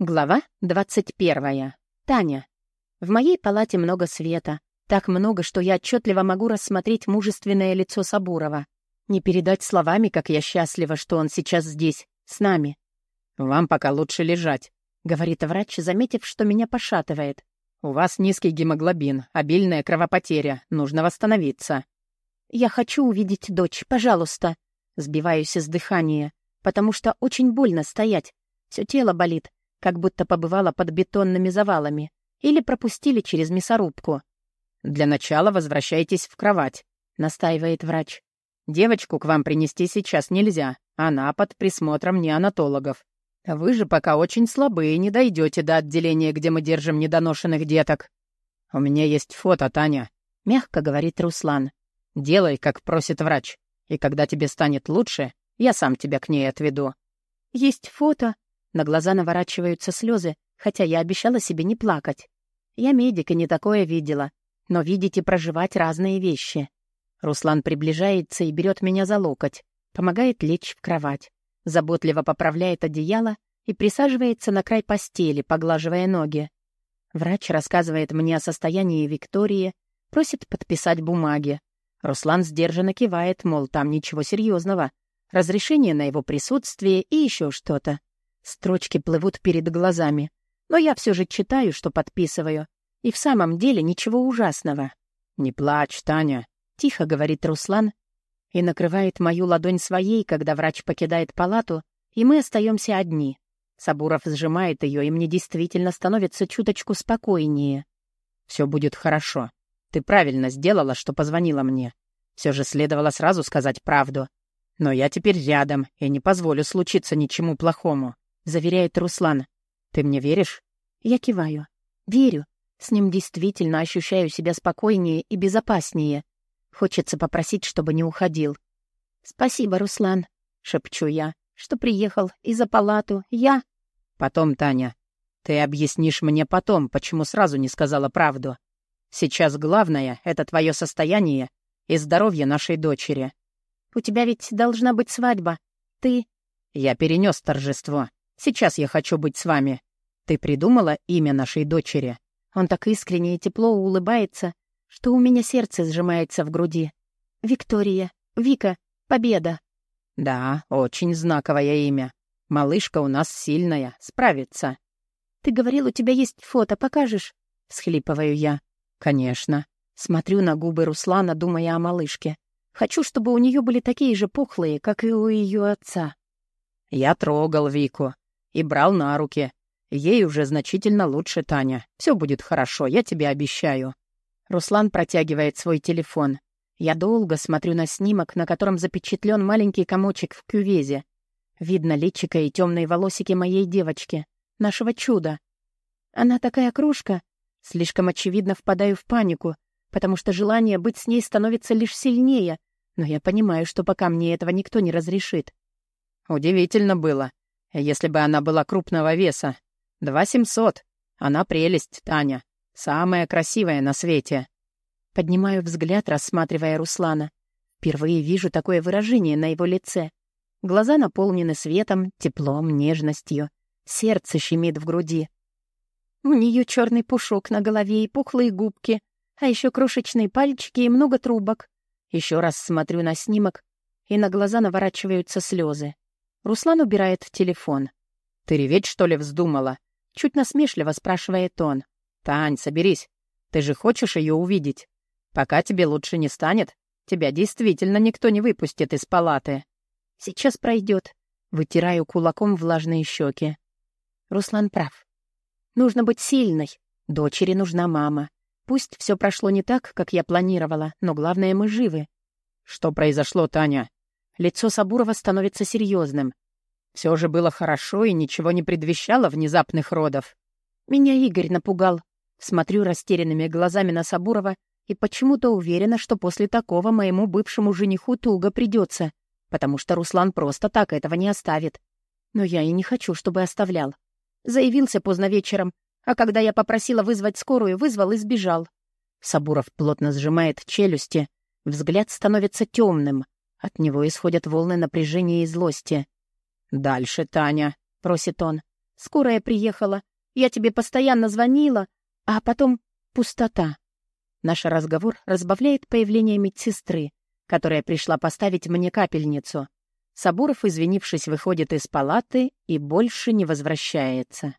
Глава 21. Таня. В моей палате много света. Так много, что я отчетливо могу рассмотреть мужественное лицо Сабурова. Не передать словами, как я счастлива, что он сейчас здесь, с нами. «Вам пока лучше лежать», — говорит врач, заметив, что меня пошатывает. «У вас низкий гемоглобин, обильная кровопотеря, нужно восстановиться». «Я хочу увидеть дочь, пожалуйста». Сбиваюсь из дыхания, потому что очень больно стоять. Все тело болит, как будто побывала под бетонными завалами или пропустили через мясорубку. «Для начала возвращайтесь в кровать», — настаивает врач. «Девочку к вам принести сейчас нельзя, она под присмотром неонатологов. Вы же пока очень слабые и не дойдете до отделения, где мы держим недоношенных деток. У меня есть фото, Таня», — мягко говорит Руслан. «Делай, как просит врач, и когда тебе станет лучше, я сам тебя к ней отведу». «Есть фото?» На глаза наворачиваются слезы, хотя я обещала себе не плакать. Я медик и не такое видела, но видеть и проживать разные вещи. Руслан приближается и берет меня за локоть, помогает лечь в кровать, заботливо поправляет одеяло и присаживается на край постели, поглаживая ноги. Врач рассказывает мне о состоянии Виктории, просит подписать бумаги. Руслан сдержанно кивает, мол, там ничего серьезного, разрешение на его присутствие и еще что-то. Строчки плывут перед глазами. Но я все же читаю, что подписываю. И в самом деле ничего ужасного. «Не плачь, Таня», — тихо говорит Руслан и накрывает мою ладонь своей, когда врач покидает палату, и мы остаемся одни. Сабуров сжимает ее, и мне действительно становится чуточку спокойнее. Все будет хорошо. Ты правильно сделала, что позвонила мне. Все же следовало сразу сказать правду. Но я теперь рядом и не позволю случиться ничему плохому заверяет Руслан. «Ты мне веришь?» Я киваю. «Верю. С ним действительно ощущаю себя спокойнее и безопаснее. Хочется попросить, чтобы не уходил. «Спасибо, Руслан», — шепчу я, «что приехал и за палату. Я...» «Потом, Таня. Ты объяснишь мне потом, почему сразу не сказала правду. Сейчас главное — это твое состояние и здоровье нашей дочери». «У тебя ведь должна быть свадьба. Ты...» «Я перенес торжество. Сейчас я хочу быть с вами. Ты придумала имя нашей дочери?» Он так искренне и тепло улыбается, что у меня сердце сжимается в груди. «Виктория, Вика, Победа». «Да, очень знаковое имя. Малышка у нас сильная, справится». «Ты говорил, у тебя есть фото, покажешь?» — всхлипываю я. «Конечно». Смотрю на губы Руслана, думая о малышке. Хочу, чтобы у нее были такие же пухлые, как и у ее отца. Я трогал Вику и брал на руки. Ей уже значительно лучше, Таня. Все будет хорошо, я тебе обещаю». Руслан протягивает свой телефон. Я долго смотрю на снимок, на котором запечатлен маленький комочек в кювезе. Видно личико и темные волосики моей девочки, нашего чуда. Она такая кружка. Слишком очевидно впадаю в панику, потому что желание быть с ней становится лишь сильнее, но я понимаю, что пока мне этого никто не разрешит. Удивительно было. Если бы она была крупного веса. Два семьсот. Она прелесть, Таня. Самая красивая на свете. Поднимаю взгляд, рассматривая Руслана. Впервые вижу такое выражение на его лице. Глаза наполнены светом, теплом, нежностью. Сердце щемит в груди. У нее черный пушок на голове и пухлые губки, а еще крошечные пальчики и много трубок. Еще раз смотрю на снимок, и на глаза наворачиваются слезы. Руслан убирает телефон. «Ты реветь, что ли, вздумала?» Чуть насмешливо спрашивает он. «Тань, соберись. Ты же хочешь ее увидеть? Пока тебе лучше не станет, тебя действительно никто не выпустит из палаты». «Сейчас пройдет. Вытираю кулаком влажные щеки. Руслан прав. Нужно быть сильной. Дочери нужна мама. Пусть все прошло не так, как я планировала, но главное, мы живы. «Что произошло, Таня?» Лицо Сабурова становится серьезным. Все же было хорошо и ничего не предвещало внезапных родов. Меня Игорь напугал. Смотрю растерянными глазами на Сабурова и почему-то уверена, что после такого моему бывшему жениху туго придется, потому что Руслан просто так этого не оставит. Но я и не хочу, чтобы оставлял. Заявился поздно вечером, а когда я попросила вызвать скорую, вызвал и сбежал. Сабуров плотно сжимает челюсти, взгляд становится темным — от него исходят волны напряжения и злости. «Дальше, Таня», — просит он. Скорая приехала. Я тебе постоянно звонила, а потом пустота. Наш разговор разбавляет появление медсестры, которая пришла поставить мне капельницу. Сабуров, извинившись, выходит из палаты и больше не возвращается.